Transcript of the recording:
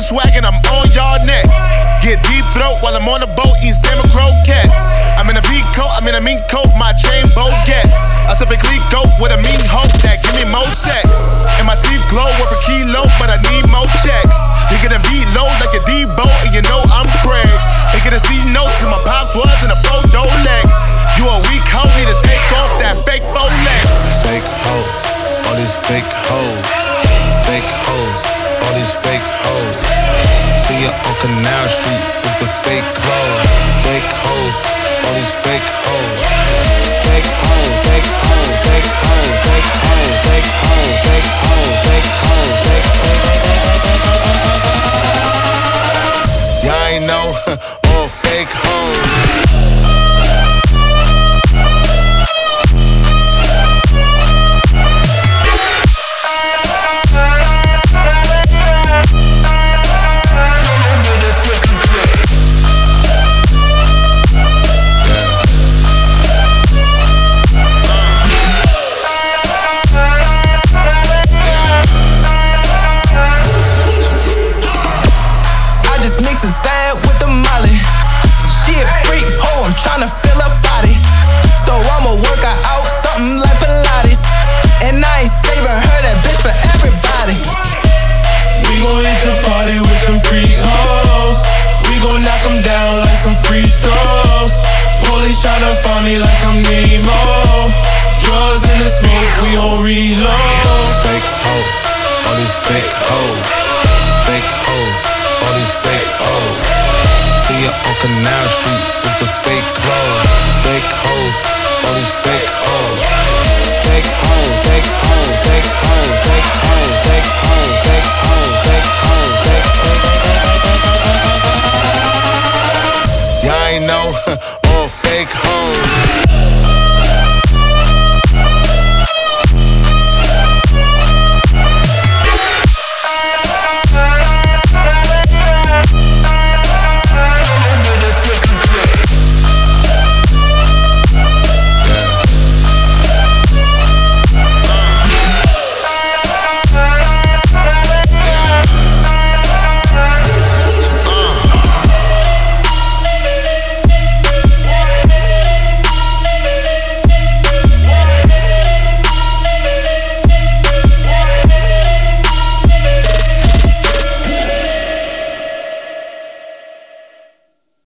swaggin', I'm on y'all neck. Get deep throat while I'm on the boat eating salmon croquettes. I'm in a beat coat, I'm in a mink coat, my chain bow gets. I typically go with a mean hope that give me more sex. And my teeth glow worth a kilo, but I need more checks. You get a beat low like a Debo, and you know I'm Craig. They get a C notes, in my pops was in a photo legs. You a weak hoe, need to take off that fake faux. Fake hoe, all these fake hoes. Canal Street with the fake clothes. Fake hoes, all these fake hoes. Fake hoes, fake hoes, fake hoes, fake hoes, fake hoes, fake hoes, fake hoes, fake hoes. Y'all ain't know all fake hoes. The with the molly. She a freak, ho, I'm tryna feel her body. So I'ma work her out something like Pilates. And I ain't saving her, that bitch for everybody. We gon' hit the party with them freak hoes. We gon' knock them down like some free throws. Police tryna find me like I'm Nemo. Drugs in the smoke, we on reload. Canal Street with the fake clothes. Fake hoes, all these fake hoes. Fake hoes, fake hoes, fake hoes, fake hoes, fake hoes, fake hoes, fake hoes, fake hoes. Y'all ain't know all fake hoes.